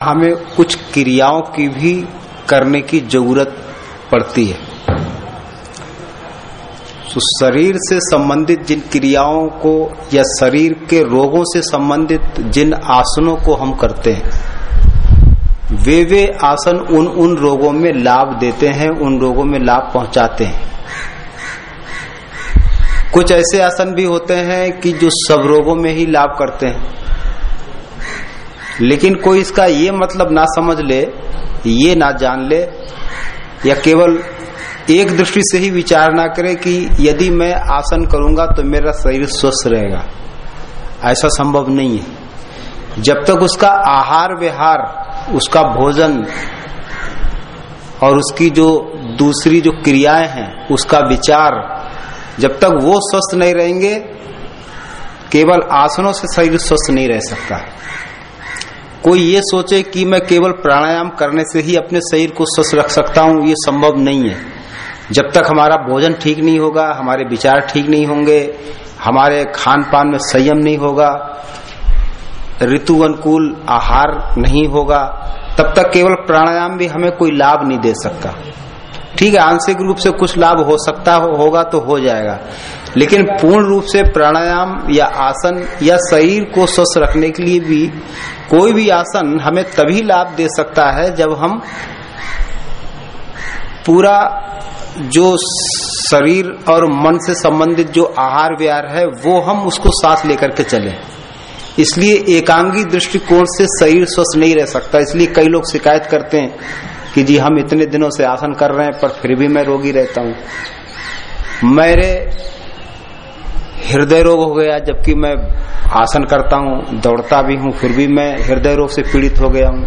हमें कुछ क्रियाओं की भी करने की ज़रूरत पड़ती है। तो शरीर से संबंधित जिन क्रियाओं को या शरीर के रोगों से संबंधित जिन आसनों को हम करते हैं, वे वे आसन उन उन रोगों में लाभ देते हैं, उन रोगों में लाभ पहुंचाते हैं। कुछ ऐसे आसन भी होते हैं कि जो सब रोगों में ही लाभ करते हैं। लेकिन कोई इसका ये मतलब ना समझ ले, ये ना जान ले, या केवल एक दृष्टि से ही विचार ना करे कि यदि मैं आसन करूँगा तो मेरा शरीर स्वस्थ रहेगा। ऐसा संभव नहीं है। जब तक उसका आहार विहार, उसका भोजन और उसकी जो दूसरी जो क्रियाएँ हैं, उसका विचार, जब तक वो स्वस्थ नहीं रहेंगे, केवल आसनों से शरीर स्वस्थ नहीं रह सकता। कोई ये सोचे कि मैं केवल प्राणायाम करने से ही अपने शरीर को स्वस्थ रख सकता हूँ ये संभव नहीं है। जब तक हमारा भोजन ठीक नहीं होगा हमारे विचार ठीक नहीं होंगे हमारे खान पान में संयम नहीं होगा ऋतु अनुकूल आहार नहीं होगा तब तक केवल प्राणायाम भी हमें कोई लाभ नहीं दे सकता। ठीक है आंशिक रूप से कुछ लाभ हो सकता हो, होगा तो हो जाएगा। लेकिन पूर्ण रूप से प्राणायाम या आसन या शरीर को स्वस्थ रखने के लिए भी कोई भी आसन हमें तभी लाभ दे सकता है जब हम पूरा जो शरीर और मन से संबंधित जो आहार विहार है, वो हम उसको साथ लेकर के चले। इसलिए एकांगी दृष्टिकोण से शरीर स्वस्थ नहीं रह सकता। इसलिए कई लोग शिकायत करते हैं कि जी हम इतने दिनों से आसन कर रहे हैं, पर फिर भी मैं रोगी रहता हूँ। मेरे हृदय रोग हो गया, जबकि मैं आसन करता हूँ, दौड़ता भी हूँ, फिर भी मैं हृदय रोग से पीड़ित हो गया हूँ।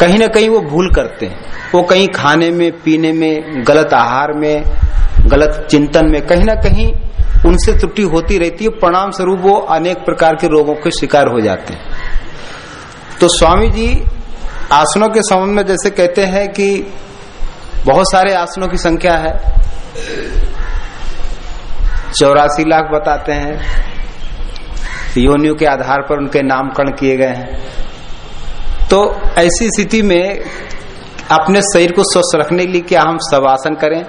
कहीं ना कहीं वो भूल करते हैं। वो कहीं खाने में, पीने में, गलत आहार में, गलत चिंतन में, कहीं ना कहीं उनसे त्रुटि होती रहती है। परिणाम स्वरूप वो अनेक प्रकार के रोगों के शिकार हो जाते हैं। तो स्वामी जी, आसनों के संबंध में जैसे कहते हैं कि बहुत सारे आसनों की संख्या है। चौरासी लाख बताते हैं। योनियों के आधार पर उनके नामकरण किए गए हैं। तो ऐसी स्थिति में अपने शरीर को स्वस्थ रखने के लिए क्या हम सब आसन करें?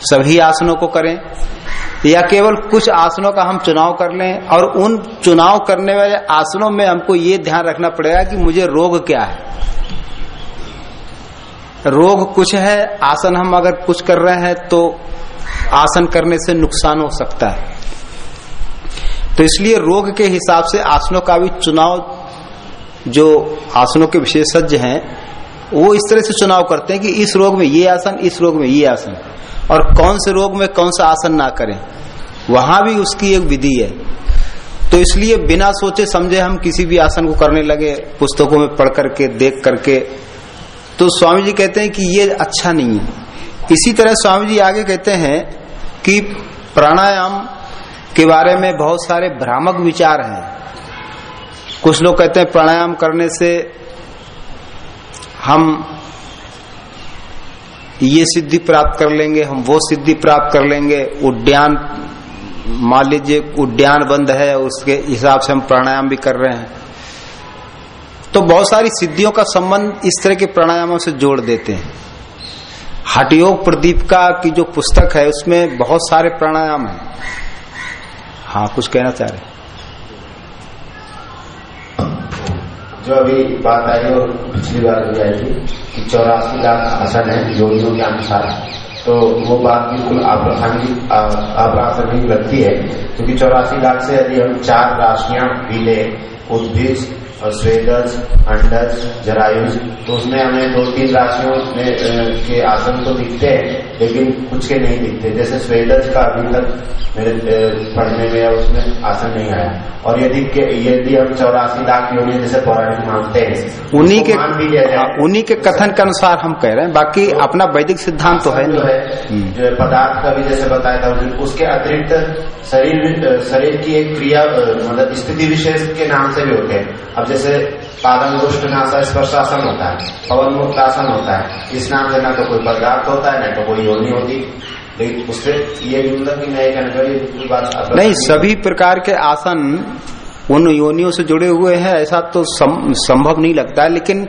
सभी आसनों को करें? या केवल कुछ आसनों का हम चुनाव कर लें? और उन चुनाव करने वाले आसनों में हमको ये ध्यान रखना पड़ेगा कि मुझे रोग क्या है। रोग कुछ है, आसन हम अगर कुछ कर रहे हैं तो आसन करने से नुकसान हो सकता है। तो इसलिए रोग के हिसाब से आसनों का भी चुनाव जो आसनों के विशेषज्ञ हैं, वो इस तरह से चुनाव करते हैं कि इस रोग में ये आसन, इस रोग में ये आसन। और कौन से रोग में कौन सा आसन ना करें, वहाँ भी उसकी एक विधि है। तो इसलिए बिना सोचे समझे हम किसी भी आसन को करने लगे, पुस्तकों में पढ़ करके, देख करके तो स्वामी जी कहते हैं कि ये अच्छा नहीं है। इसी तरह स्वामी जी आगे कहते हैं कि प्राणायाम के बारे में बहुत सारे भ्रामक विचार हैं। कुछ लोग कहते हैं प्राणायाम करने से हम ये सिद्धि प्राप्त कर लेंगे, हम वो सिद्धि प्राप्त कर लेंगे, उद्यान, मान लीजिए उद्यान बंद है, उसके हिसाब से हम प्राणायाम भी कर रहे हैं। तो बहुत सारी सिद्धियों का संबंध इस तरह के प्राणायामों से जोड़ देते हैं। हठयोग प्रदीपिका की जो पुस्तक है, उसमें बहुत सारे प्राणायाम है। हाँ कुछ कहना चाह रहे जो अभी बात आई और पिछली बार भी आई थी कि चौरासी लाख आसन है योगियों के अनुसार। तो वो बात बिल्कुल अप्रासंगिक लगती है, क्योंकि चौरासी लाख से यदि हम चार राशियाँ भी ले उद्भिज स्वेदज अंडज जरायुज तो उसमें हमें दो तीन राशियों में के आसन तो दिखते हैं लेकिन कुछ के नहीं दिखते। जैसे स्वेदज का अभी तक मेरे पढ़ने में या उसमें आसन नहीं आया। और यदि यदि हम चौरासी लाख योनि जैसे पौराणिक मानते हैं उन्हीं के उन्हीं के कथन के अनुसार हम कह रहे हैं बाकी तो, अपना वैदिक सिद्धांत तो है जो है जो पदार्थ का भी जैसे बताया था उसके अतिरिक्त शरीर शरीर की एक क्रिया मतलब स्थिति विशेष के नाम से भी होते हैं। अब जैसे पादन दुष्ट नाशा स्पर्शासन होता है पवन मुक्त आसन होता है इस नाम से ना तो कोई पदार्थ होता है ना तो कोई योनि होती। लेकिन उससे ये मतलब कि मैं बात नहीं सभी प्रकार के आसन उन योनियों से जुड़े हुए हैं ऐसा तो सम, संभव नहीं लगता है लेकिन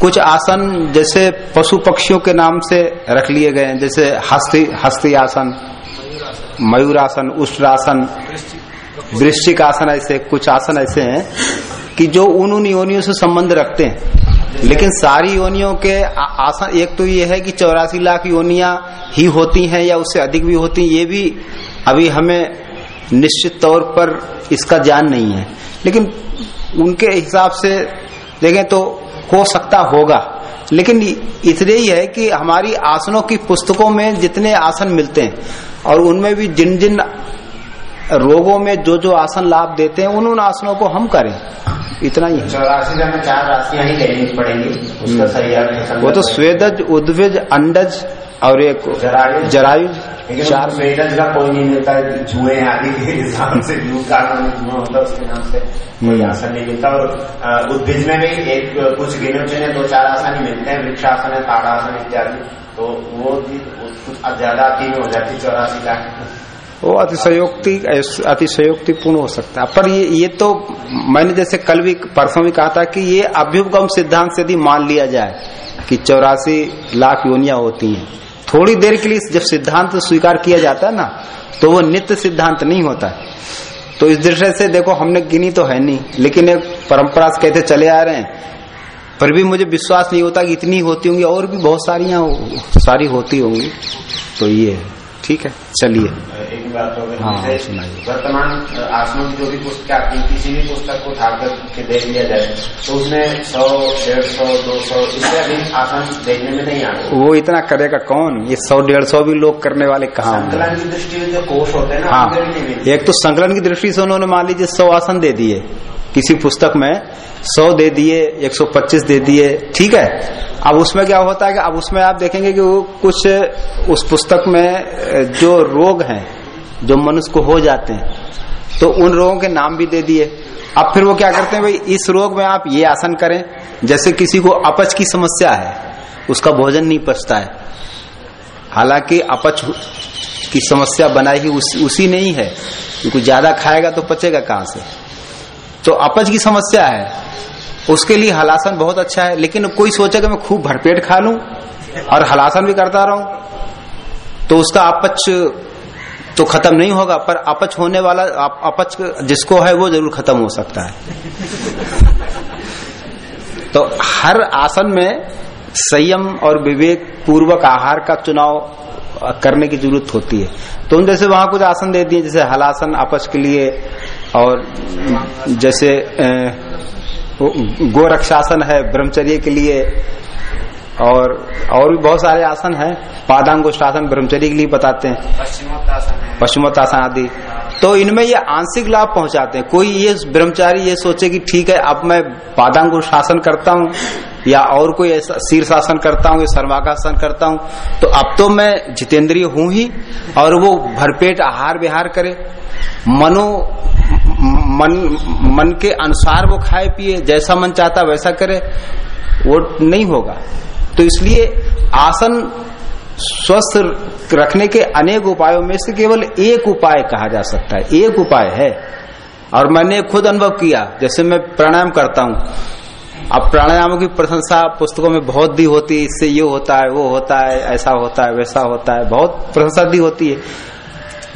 कुछ आसन जैसे पशु पक्षियों के नाम से रख लिए गए हैं जैसे हस्ती हस्ती आसन मयूरासन उष्ट्रासन वृश्चिक आसन ऐसे कुछ आसन ऐसे हैं कि जो उन उन योनियों से संबंध रखते हैं। लेकिन सारी योनियों के आसन, एक तो ये है कि चौरासी लाख योनिया ही होती हैं या उससे अधिक भी होती हैं, ये भी अभी हमें निश्चित तौर पर इसका ज्ञान नहीं है। लेकिन उनके हिसाब से देखें तो हो सकता होगा। लेकिन इसलिए ही है कि हमारी आसनों की पुस्तकों में जितने आसन मिलते हैं, और उनमें भी जिन जिन रोगों में जो जो आसन लाभ देते हैं उन उन आसनों को हम करें। इतना ही चौरासी में चार राशियाँ ही लेनी पड़ेंगी। उसका सही अर्थ वो तो स्वेदज उद्विज अंडज और एक जरायुज जरायुज चार। स्वेदज का कोई नहीं मिलता है जुए आदि के हिसाब से जू का जुआ होता है उसके नाम से कोई आसन नहीं मिलता और उद्भिज में भी एक कुछ गिने चुने दो चार आसन ही मिलते हैं वृक्षासन है ताड़ासन इत्यादि। तो वो भी कुछ ज़्यादा तीन हो जाती चौरासी लाख। वो अतिशयोक्ति अतिशयोक्ति पूर्ण हो सकता है। पर ये ये तो मैंने जैसे कल भी, परसों भी कहा था कि ये अभ्युपगम सिद्धांत से यदि मान लिया जाए कि चौरासी लाख योनिया होती हैं। थोड़ी देर के लिए जब सिद्धांत स्वीकार किया जाता है ना तो वो नित्य सिद्धांत नहीं होता। तो इस दृष्टि से देखो, हमने गिनी तो है नहीं, लेकिन एक परंपरा से कहते चले आ रहे हैं। पर भी मुझे विश्वास नहीं होता कि इतनी होती होंगी, और भी बहुत सारी सारी होती होंगी। तो ये है। ठीक है चलिए। एक बात हो गई हाँ, सुनाइए। वर्तमान आसमान की जो भी पुस्तक आती है किसी भी पुस्तक को उठाकर के देख लिया जाए तो उसमें सौ डेढ़ सौ दो सौ इससे अधिक आसन देखने में नहीं आते। वो इतना करेगा कौन? ये सौ डेढ़ सौ भी लोग करने वाले कहाँ संकलन की दृष्टि में जो कोष होते हैं ना हाँ। एक तो संकलन की दृष्टि से उन्होंने मान लीजिए सौ आसन दे दिए। किसी पुस्तक में सौ दे दिए एक सौ पच्चीस दे दिए ठीक है? अब उसमें क्या होता है कि अब उसमें आप देखेंगे कि वो कुछ उस पुस्तक में जो रोग हैं जो मनुष्य को हो जाते हैं तो उन रोगों के नाम भी दे दिए। अब फिर वो क्या करते हैं भाई इस रोग में आप ये आसन करें जैसे किसी को अपच की समस्या है उसका भोजन नहीं पचता है। हालाँकि अपच की समस्या बनाई ही उस, उसी नहीं है क्योंकि ज़्यादा खाएगा तो पचेगा कहाँ से? तो अपच की समस्या है। उसके लिए हलासन बहुत अच्छा है, लेकिन कोई सोचे कि मैं खूब भरपेट खा लू और हलासन भी करता रहूँ तो उसका अपच तो खत्म नहीं होगा, पर अपच होने वाला, अप- अपच जिसको है वो ज़रूर खत्म हो सकता है। तो हर आसन में संयम और विवेक पूर्वक आहार का चुनाव करने की ज़रूरत होती है। तो उन जैसे वहाँ कुछ आसन दे दिए, जैसे हलासन, अपच के लिए और जैसे गोरक्षासन है ब्रह्मचर्य के लिए और और भी बहुत सारे आसन हैं। पादांगुष्ठासन ब्रह्मचर्य के लिए बताते हैं। पश्चिमोत्तासन है। आदि। तो इनमें ये आंशिक लाभ पहुंचाते हैं। कोई ये ब्रह्मचारी ये सोचे कि ठीक है अब मैं पादांगुर शासन करता हूँ या और कोई ऐसा शीर्षासन करता हूँ या सर्वांगासन करता हूँ तो अब तो मैं जितेंद्रिय हूँ ही और वो भरपेट आहार विहार करे। मनो मन मन के अनुसार वो खाए, पिए, जैसा मन चाहता वैसा करे, वो नहीं होगा। तो इसलिए आसन स्वस्थ रखने के अनेक उपायों में से केवल एक उपाय कहा जा सकता है। एक उपाय है। और मैंने खुद अनुभव किया, जैसे मैं प्राणायाम करता हूँ। अब प्राणायामों की प्रशंसा पुस्तकों में बहुत दी होती है, इससे ये होता है, वो होता है, ऐसा होता है, वैसा होता है, बहुत प्रशंसा दी होती है।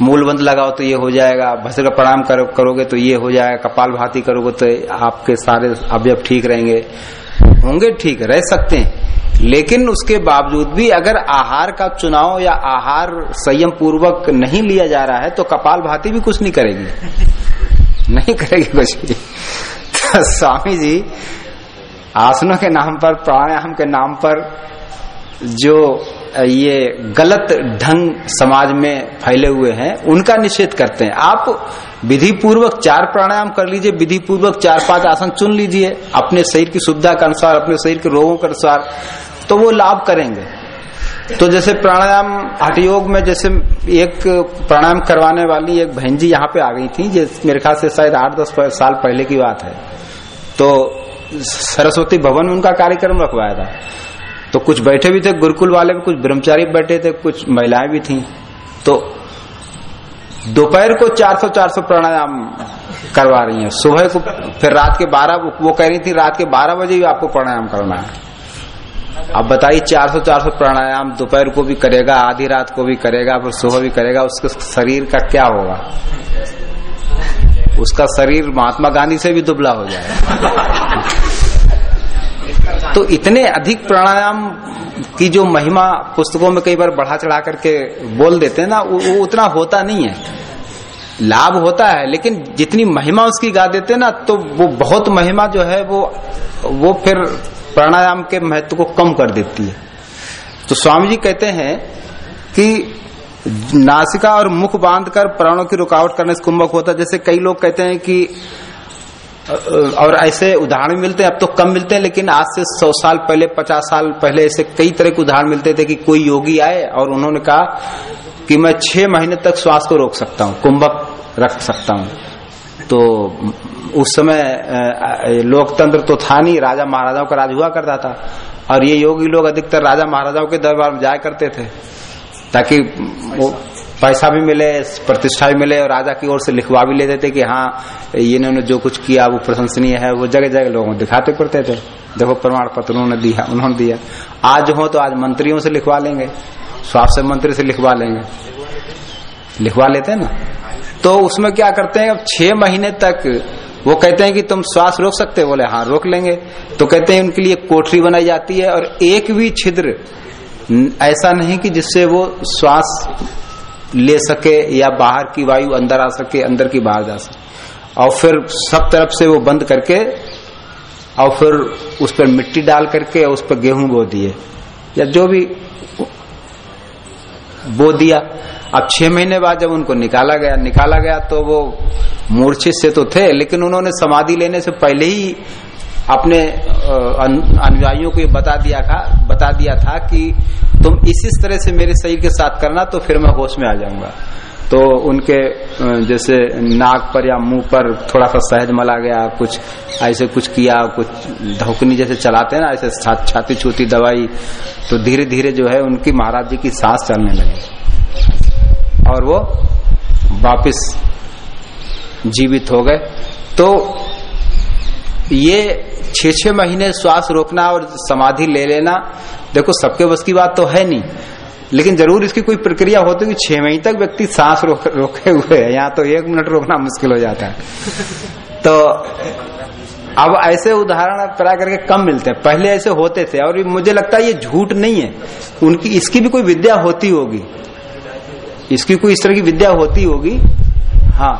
मूलबंद लगाओ तो ये हो जाएगा भस्त्र का प्रणाम करो, करोगे तो ये हो जाएगा कपाल भाती करोगे तो आपके सारे अवयव ठीक रहेंगे। होंगे ठीक रह सकते हैं। लेकिन उसके बावजूद भी अगर आहार का चुनाव या आहार संयम पूर्वक नहीं लिया जा रहा है तो कपाल भाती भी कुछ नहीं करेगी। नहीं करेगी कुछ भी। तो स्वामी जी आसनों के नाम पर प्राणायाम के नाम पर जो ये गलत ढंग समाज में फैले हुए हैं, उनका निषेध करते हैं। आप विधि पूर्वक चार प्राणायाम कर लीजिए विधि पूर्वक चार पाँच आसन चुन लीजिए, अपने शरीर की सुविधा के अनुसार, अपने शरीर के रोगों के अनुसार तो वो लाभ करेंगे। तो जैसे प्राणायाम हठ योग में जैसे एक प्राणायाम करवाने वाली एक बहन जी यहाँ पे आ गई थी मेरे ख्याल से शायद आठ दस साल पहले की बात है। तो सरस्वती भवन में उनका कार्यक्रम रखवाया था। तो कुछ बैठे भी थे, गुरुकुल वाले भी, कुछ ब्रह्मचारी बैठे थे, कुछ महिलाएँ भी थी। तो दोपहर को 400 400 प्राणायाम करवा रही हैं। सुबह को, फिर रात के बारह, वो कह रही थी, रात के बारह बजे भी आपको प्राणायाम करना है। अब बताइए 400 400 प्राणायाम दोपहर को भी करेगा, आधी रात को भी करेगा, फिर सुबह भी करेगा, उसके शरीर का क्या होगा? उसका शरीर महात्मा गांधी से भी दुबला हो जाएगा। तो इतने अधिक प्राणायाम की जो महिमा पुस्तकों में कई बार बढ़ा चढ़ा करके बोल देते हैं ना वो, वो उतना होता नहीं है। लाभ होता है लेकिन जितनी महिमा उसकी गा देते ना तो वो बहुत महिमा जो है वो वो फिर प्राणायाम के महत्व को कम कर देती है। तो स्वामी जी कहते हैं कि नासिका और मुख बांधकर प्राणों की रुकावट करने से कुंभक होता है। जैसे कई लोग कहते हैं कि और ऐसे उदाहरण मिलते हैं, अब तो कम मिलते हैं, लेकिन आज से सौ साल पहले, पचास साल पहले ऐसे कई तरह के उदाहरण मिलते थे कि कोई योगी आए और उन्होंने कहा कि मैं छह महीने तक श्वास को रोक सकता हूँ, कुंभक रख सकता हूँ। तो उस समय लोकतंत्र तो था नहीं, राजा महाराजाओं का राज हुआ करता था, और ये योगी लोग अधिकतर राजा महाराजाओं के दरबार में जाया करते थे, ताकि वो पैसा भी मिले, प्रतिष्ठा भी मिले और राजा की ओर से लिखवा भी लेते थे कि हाँ इन्होंने जो कुछ किया, वो प्रशंसनीय है, वो जगह जगह लोगों को दिखाते करते थे। देखो, प्रमाण पत्र उन्होंने दिया उन्होंने दिया। आज हो तो आज मंत्रियों से लिखवा लेंगे, स्वास्थ्य मंत्री से लिखवा लेंगे। लिखवा लेते हैं ना? तो उसमें क्या करते हैं, अब छह महीने तक वो कहते हैं कि तुम श्वास रोक सकते हो? बोले हाँ रोक लेंगे। तो कहते हैं, उनके लिए कोठरी बनाई जाती है और एक भी छिद्र ऐसा नहीं कि जिससे वो श्वास ले सके या बाहर की वायु अंदर आ सके, अंदर की बाहर जा सके। और फिर सब तरफ़ से वो बंद करके, और फिर उस पर मिट्टी डाल करके उस पर गेहूँ बो दिए। या जो भी बो दिया। अब छह महीने बाद जब उनको निकाला गया निकाला गया तो वो मूर्छित से तो थे, लेकिन उन्होंने समाधि लेने से पहले ही अपने अनुयायियों को ये बता दिया था, बता दिया था कि तुम इस इस तरह से मेरे शरीर के साथ करना तो फिर मैं होश में आ जाऊँगा। तो उनके जैसे नाक पर या मुँह पर थोड़ा सा शहद मला गया, कुछ ऐसे कुछ किया, कुछ धोकनी जैसे चलाते हैं ना, ऐसे छाती छूती दवाई तो धीरे धीरे जो है उनकी महाराज जी की सांस चलने लगी। और वो वापिस जीवित हो गए। तो ये छह छह महीने श्वास रोकना और समाधि ले लेना देखो सबके बस की बात तो है नहीं लेकिन ज़रूर इसकी कोई प्रक्रिया होती है कि छह महीने तक व्यक्ति सांस रोक, रोके हुए है यहाँ तो एक मिनट रोकना मुश्किल हो जाता है। तो अब ऐसे उदाहरण प्राय करके कम मिलते हैं। पहले ऐसे होते थे और मुझे लगता है ये झूठ नहीं है। उनकी इसकी भी कोई विद्या होती होगी। इसकी कोई इस तरह की विद्या होती होगी। हाँ।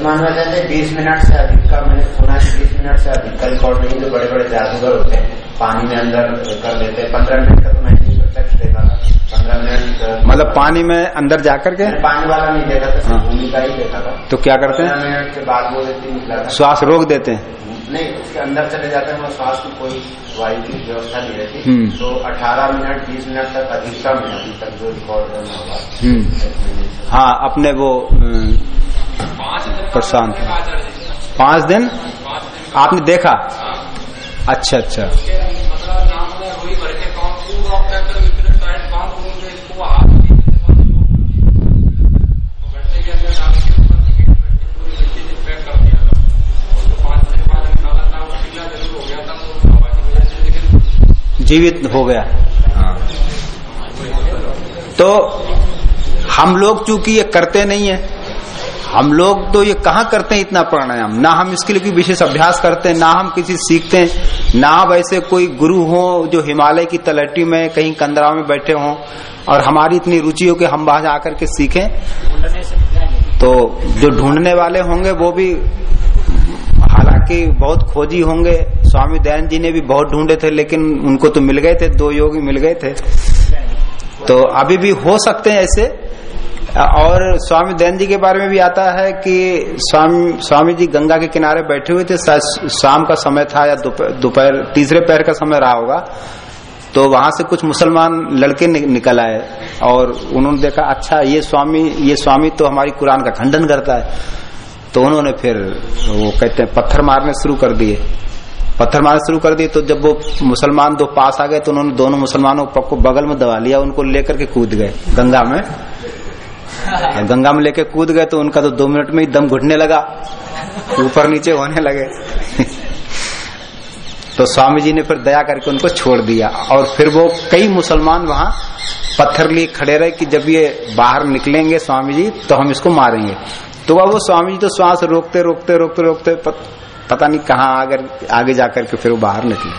वर्तमान में कहते बीस मिनट से अधिक का मैंने सुना है बीस मिनट से अधिक का रिकॉर्ड नहीं जो बड़े बड़े जादूगर होते हैं। पानी में अंदर कर लेते हैं। पंद्रह मिनट का तो मैंने प्रत्यक्ष देखा पंद्रह मिनट मतलब पानी में अंदर जाकर के? पानी वाला नहीं देखा था हाँ। भूमि का ही देखा था। तो क्या करते हैं? मिनट के बाद वो देते निकला श्वास रोक देते हैं। नहीं उसके अंदर चले जाते हैं श्वास की कोई वायु की व्यवस्था नहीं रहती। तो 18 मिनट 20 मिनट तक अधिकतम है अभी तक जो रिकॉर्ड करना होगा हाँ अपने वो प्रशांत। पाँच दिन? आपने देखा? अच्छा अच्छा। जीवित हो गया। तो हम लोग चूँकि ये करते नहीं है हम लोग तो ये कहाँ करते हैं इतना प्राणायाम? ना हम इसके लिए कोई विशेष अभ्यास करते हैं, ना हम किसी सीखते हैं, ना वैसे कोई गुरु हो जो हिमालय की तलहटी में कहीं कंदरा में बैठे हों और हमारी इतनी रुचि हो कि हम वहाँ जाकर के सीखें। तो जो ढूँढने वाले होंगे वो भी हालाँकि बहुत खोजी होंगे। स्वामी दयान जी ने भी बहुत ढूंढे थे, लेकिन उनको तो मिल गए थे, दो योगी मिल गए थे। तो अभी भी हो सकते हैं ऐसे। और स्वामी दयान जी के बारे में भी आता है कि स्वामी स्वामी जी गंगा के किनारे बैठे हुए थे शाम का समय था या दोपहर, तीसरे पैर का समय रहा होगा तो वहाँ से कुछ मुसलमान लड़के निकल आए और उन्होंने देखा अच्छा ये स्वामी ये स्वामी तो हमारी कुरान का खंडन करता है। तो उन्होंने फिर वो कहते हैं, पत्थर मारने शुरू कर दिए। पत्थर मारना शुरू कर दिए तो जब वो मुसलमान दो पास आ गए तो उन्होंने दोनों मुसलमानों को बगल में दबा लिया, उनको लेकर के कूद गए गंगा में। गंगा में लेके कूद गए तो उनका तो दो मिनट में ही दम घुटने लगा। ऊपर नीचे होने लगे। तो स्वामी जी ने फिर दया करके उनको छोड़ दिया। और फिर वो कई मुसलमान वहाँ पत्थर लिए खड़े रहे कि जब ये बाहर निकलेंगे स्वामी जी तो हम इसको मारेंगे। तो वह वो स्वामी जी तो श्वास रोकते रोकते रोकते रोकते पता नहीं कहाँ आगर, आगे जाकर के फिर वो बाहर निकले।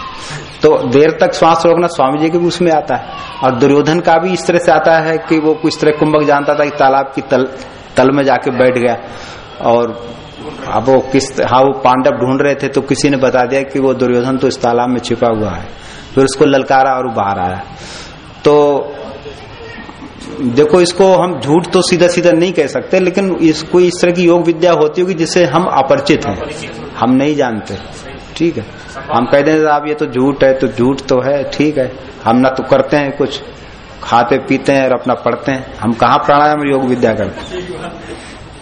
तो देर तक श्वास रोकना स्वामी जी के भी उसमें आता है। और दुर्योधन का भी इस तरह से आता है कि वो कुछ तरह कुंभक जानता था कि तालाब की तल तल में जाके बैठ गया। और अब वो किस हाँ वो पांडव ढूंढ रहे थे तो किसी ने बता दिया कि वो दुर्योधन तो इस तालाब में छिपा हुआ है। फिर उसको ललकारा और बाहर आया। तो देखो, इसको हम झूठ तो सीधा सीधा नहीं कह सकते, लेकिन इसको इस तरह की योग विद्या होती होगी जिससे हम अपरिचित हैं। हम नहीं जानते। ठीक है। हम कह दें आप ये तो झूठ है तो झूठ तो है, ठीक है। हम ना तो करते हैं कुछ, खाते पीते हैं और अपना पढ़ते हैं। हम कहा प्राणायाम योग विद्या करते हैं?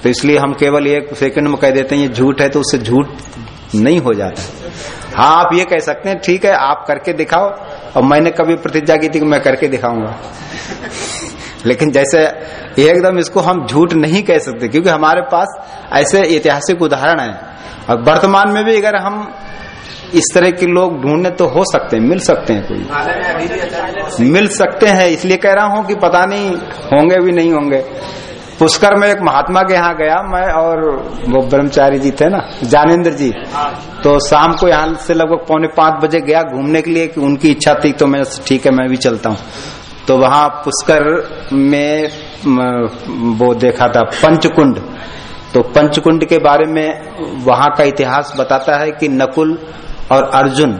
तो इसलिए हम केवल एक सेकंड में कह देते हैं, ये झूठ है तो उससे झूठ नहीं हो जाता। हाँ आप ये कह सकते हैं, ठीक है, आप करके दिखाओ। और मैंने कभी प्रतिज्ञा की थी कि मैं करके दिखाऊँगा। लेकिन जैसे एकदम इसको हम झूठ नहीं कह सकते, क्योंकि हमारे पास ऐसे ऐतिहासिक उदाहरण है। और वर्तमान में भी अगर हम इस तरह के लोग ढूँढने तो हो सकते हैं, मिल सकते हैं कोई। मिल सकते हैं, इसलिए कह रहा हूँ कि पता नहीं, होंगे भी नहीं होंगे। पुष्कर में एक महात्मा के यहाँ गया मैं और वो ब्रह्मचारी जी थे ना ज्ञानेन्द्र जी। तो शाम को यहाँ से लगभग पौने पाँच बजे गया घूमने के लिए कि उनकी इच्छा थी तो मैं ठीक है, मैं भी चलता हूँ। तो वहाँ पुष्कर में, वो देखा था, पंचकुंड। तो पंचकुंड के बारे में वहाँ का इतिहास बताता है कि नकुल और अर्जुन,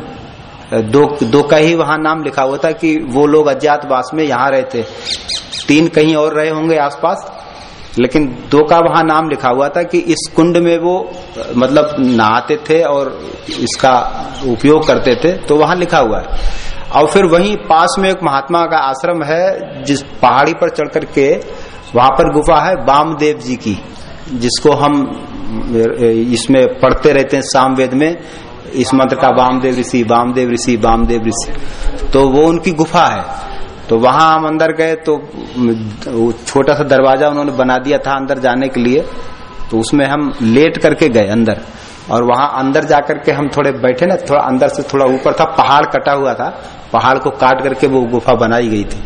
दो दो का ही वहाँ नाम लिखा हुआ था कि वो लोग अज्ञातवास में यहाँ रहते तीन कहीं और रहे होंगे आसपास, लेकिन दो का वहाँ नाम लिखा हुआ था कि इस कुंड में वो मतलब नहाते थे और इसका उपयोग करते थे तो वहाँ लिखा हुआ है। और फिर वहीं पास में एक महात्मा का आश्रम है, जिस पहाड़ी पर चढ़ करके वहाँ पर गुफा है, बामदेव जी की, जिसको हम, इसमें पढ़ते रहते हैं सामवेद में। इस मंत्र का वामदेव ऋषि वामदेव ऋषि वामदेव ऋषि। तो वो उनकी गुफा है। तो वहाँ हम अंदर गए तो छोटा सा दरवाज़ा उन्होंने बना दिया था अंदर जाने के लिए। तो उसमें हम लेट करके गए अंदर। और वहाँ अंदर जाकर के हम थोड़े बैठे ना, थोड़ा अंदर से थोड़ा ऊपर था, पहाड़ कटा हुआ था। पहाड़ को काट करके वो गुफा बनाई गई थी।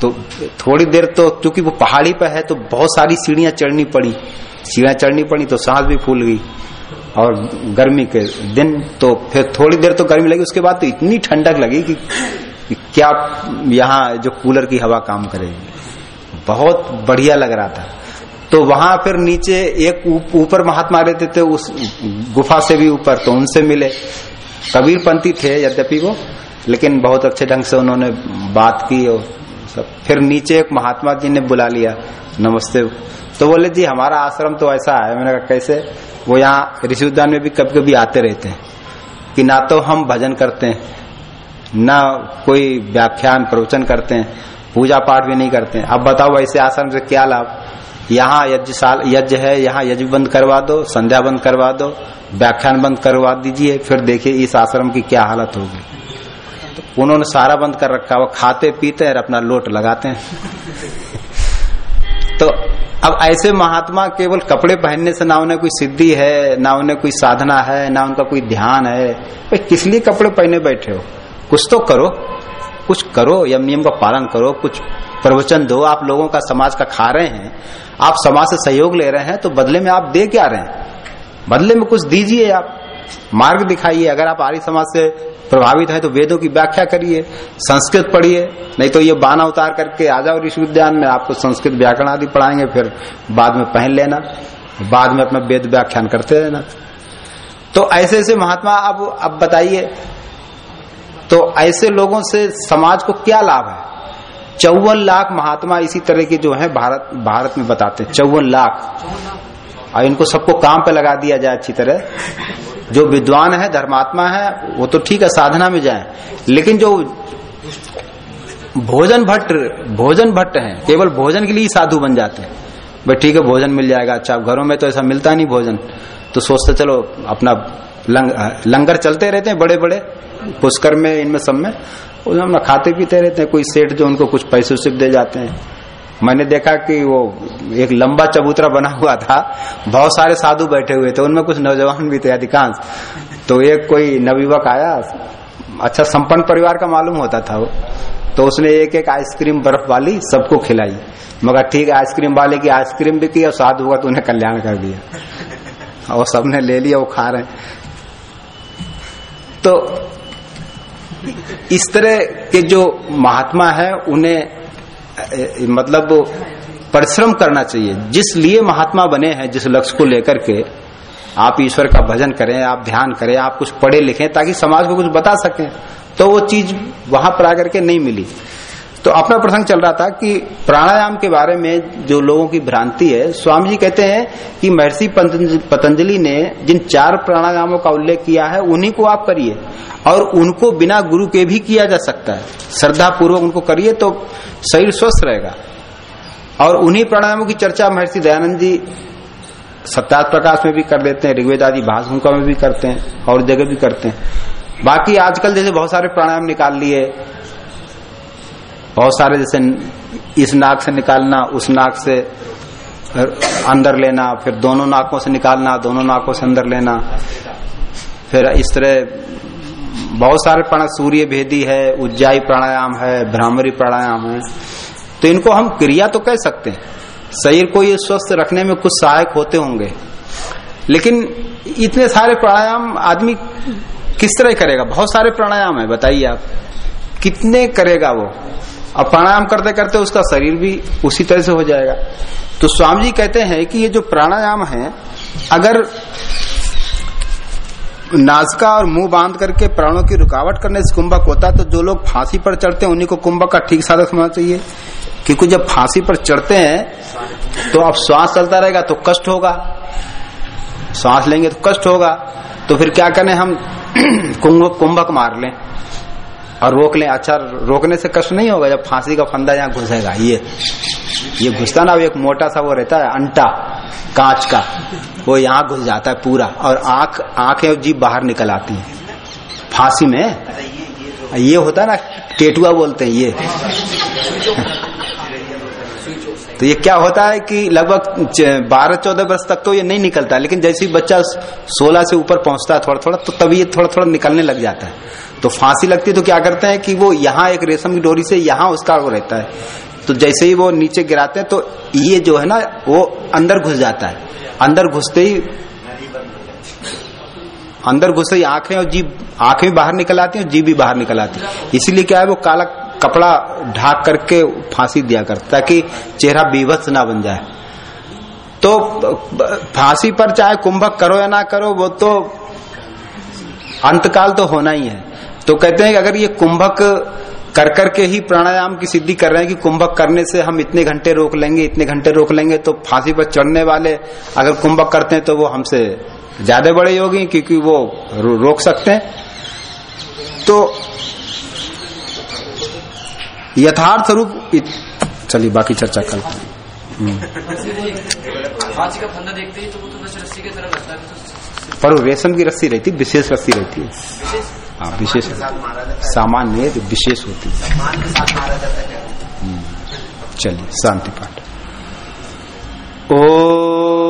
तो थोड़ी देर तो क्योंकि वो पहाड़ी पर है तो बहुत सारी सीढ़ियाँ चढ़नी पड़ी। सीढ़ियाँ चढ़नी पड़ी तो सांस भी फूल गई। और गर्मी के दिन तो फिर थोड़ी देर तो गर्मी लगी उसके बाद तो इतनी ठंडक लगी कि, क्या यहाँ जो कूलर की हवा काम करेगी बहुत बढ़िया लग रहा था। तो वहाँ फिर नीचे एक ऊपर महात्मा रहते थे उस गुफा से भी ऊपर तो उनसे मिले। कबीर पंथी थे यद्यपि वो लेकिन बहुत अच्छे ढंग से उन्होंने बात की और सब। फिर नीचे एक महात्मा जी ने बुला लिया नमस्ते। तो बोले जी हमारा आश्रम तो ऐसा है। मैंने कहा कैसे? वो यहाँ ऋषि उद्यान में भी कभी कभी आते रहते हैं कि ना तो हम भजन करते हैं, ना कोई व्याख्यान, प्रवचन करते हैं पूजा पाठ भी नहीं करते हैं। अब बताओ ऐसे आश्रम से क्या लाभ? यहाँ यज्ञ साल, यज्ञ है, यहाँ यज्ञ बंद करवा दो, संध्या बंद करवा दो, व्याख्यान बंद करवा दीजिए, फिर देखिए इस आश्रम की क्या हालत होगी। तो उन्होंने सारा बंद कर रखा, वो खाते पीते और अपना लोट लगाते हैं। तो अब ऐसे महात्मा केवल कपड़े पहनने से ना उन्हें कोई सिद्धि है, ना उन्हें कोई साधना है, ना उनका कोई ध्यान है। भाई, किस लिए कपड़े पहने बैठे हो? कुछ तो करो, कुछ करो यम नियम का पालन करो, कुछ प्रवचन दो। आप लोगों का समाज का खा रहे हैं, आप समाज से सहयोग ले रहे हैं तो बदले में आप दे क्या रहे हैं? बदले में कुछ दीजिए आप। मार्ग दिखाइए। अगर आप आर्य समाज से प्रभावित है तो वेदों की व्याख्या करिए, संस्कृत पढ़िए, नहीं तो ये बाना उतार करके आ जाओ ऋषि उद्यान में, आपको संस्कृत व्याकरण आदि पढ़ाएँगे, फिर बाद में पहन लेना, बाद में अपना वेद व्याख्यान करते रहना। तो ऐसे ऐसे महात्मा, अब अब बताइए तो ऐसे लोगों से समाज को क्या लाभ है? चौवन लाख महात्मा इसी तरह के जो है भारत भारत में बताते हैं, चौवन लाख। और इनको सबको काम पे लगा दिया जाए अच्छी तरह। जो विद्वान है धर्मात्मा है वो तो ठीक है साधना में जाए। लेकिन जो भोजन भट्ट भोजन भट्ट है केवल भोजन के लिए साधु बन जाते हैं। भाई ठीक है भोजन मिल जाएगा अच्छा घरों में तो ऐसा मिलता नहीं भोजन। तो सोचते चलो अपना लंग, लंगर चलते रहते हैं बड़े बड़े पुष्कर में इनमें सब में खाते पीते रहते हैं कोई सेठ जो उनको कुछ पैसे उसे दे जाते हैं। मैंने देखा कि वो एक लंबा चबूतरा बना हुआ था, बहुत सारे साधु बैठे हुए थे, उनमें कुछ नौजवान भी थे अधिकांश। तो एक कोई नवयुवक आया अच्छा संपन्न परिवार का मालूम होता था वो। तो उसने एक एक आइसक्रीम बर्फ़ वाली सबको खिलाई। मगर ठीक, आइसक्रीम वाले की आइसक्रीम भी की और साधु हुआ तो उन्हें कल्याण कर दिया। और सबने ले लिया, वो खा रहे तो इस तरह के जो महात्मा है, उन्हें मतलब परिश्रम करना चाहिए। जिस लिए महात्मा बने हैं, जिस लक्ष्य को लेकर के आप ईश्वर का भजन करें, आप ध्यान करें, आप कुछ पढ़े लिखें, ताकि समाज को कुछ बता सकें तो वो चीज़ वहाँ पर आकर के नहीं मिली। तो अपना प्रसंग चल रहा था कि प्राणायाम के बारे में जो लोगों की भ्रांति है, स्वामी जी कहते हैं कि महर्षि पतंजलि ने जिन चार प्राणायामों का उल्लेख किया है, उन्हीं को आप करिए। और उनको बिना गुरु के भी किया जा सकता है। श्रद्धा पूर्वक उनको करिए तो शरीर स्वस्थ रहेगा। और उन्हीं प्राणायामों की चर्चा महर्षि दयानंद जी सत्यात प्रकाश में भी कर देते हैं, ऋग्वेद आदि भाषुका में भी करते हैं, और जगह भी करते हैं। बाकी आजकल जैसे बहुत सारे प्राणायाम निकाल लिए बहुत सारे जैसे इस नाक से निकालना, उस नाक से अंदर लेना, फिर दोनों नाकों से निकालना, दोनों नाकों से अंदर लेना। फिर इस तरह बहुत सारे प्राणायाम सूर्य भेदी है, उज्जाई प्राणायाम है, भ्रामरी प्राणायाम है। तो इनको हम क्रिया तो कह सकते हैं। शरीर को ये स्वस्थ रखने में कुछ सहायक होते होंगे। लेकिन इतने सारे प्राणायाम आदमी किस तरह करेगा? बहुत सारे प्राणायाम है, बताइए आप। कितने करेगा वो? अब प्राणायाम करते करते उसका शरीर भी उसी तरह से हो जाएगा। तो स्वामी जी कहते हैं कि ये जो प्राणायाम है, अगर नाजका और मुँह बाँध करके प्राणों की रुकावट करने से कुंभक होता तो जो लोग फांसी पर चढ़ते हैं, उन्हीं को कुंभक का ठीक साधक समझना चाहिए। क्योंकि जब फांसी पर चढ़ते हैं तो अब श्वास चलता रहेगा तो कष्ट होगा। श्वास लेंगे तो कष्ट होगा। तो फिर क्या करें हम? कुंभक मार लें। और रोक ले अच्छा रोकने से कष्ट नहीं होगा जब फांसी का फंदा यहाँ घुसेगा। ये ये घुसता ना एक मोटा सा वो रहता है, अंटा, कांच का, वो यहाँ घुस जाता है पूरा और आँख, आँखें और जीप बाहर निकल आती है। फांसी में? ये होता है ना, टेटुआ बोलते हैं, ये। तो ये क्या होता है कि लगभग बारह, चौदह वर्ष तक तो ये नहीं निकलता, लेकिन जैसे ही बच्चा सोलह से ऊपर पहुँचता है थोड़ा थोड़ा तो तभी ये थोड़ा थोड़ा निकलने लग जाता है। तो फांसी लगती है तो क्या करते हैं कि वो यहाँ एक रेशम की डोरी से यहाँ उसका वो रहता है। तो जैसे ही वो नीचे गिराते हैं तो ये जो है ना, वो अंदर घुस जाता है। अंदर घुसते ही अंदर घुसते ही आँखें और जीभ, आँखें भी बाहर निकल आती है और जीभ भी बाहर निकल आती है। इसीलिए क्या है, वो काला कपड़ा ढाक करके फांसी दिया करता ताकि चेहरा बीभत्स ना बन जाए। तो फांसी पर चाहे कुंभक करो या ना करो, वो तो अंतकाल तो होना ही है। तो कहते हैं कि अगर ये कुंभक कर करके ही प्राणायाम की सिद्धि कर रहे हैं कि कुंभक करने से हम इतने घंटे रोक लेंगे, इतने घंटे रोक लेंगे तो फांसी पर चढ़ने वाले अगर कुंभक करते हैं तो वो हमसे ज़्यादा बड़े योगी क्योंकि वो रोक सकते हैं। तो यथार्थ रूप चलिए बाकी चर्चा कल। पर रेशम की रस्सी रहती विशेष रस्सी रहती है। हाँ विशेष। सामान्य विशेष होती है। चलिए शांति पाठ। ओ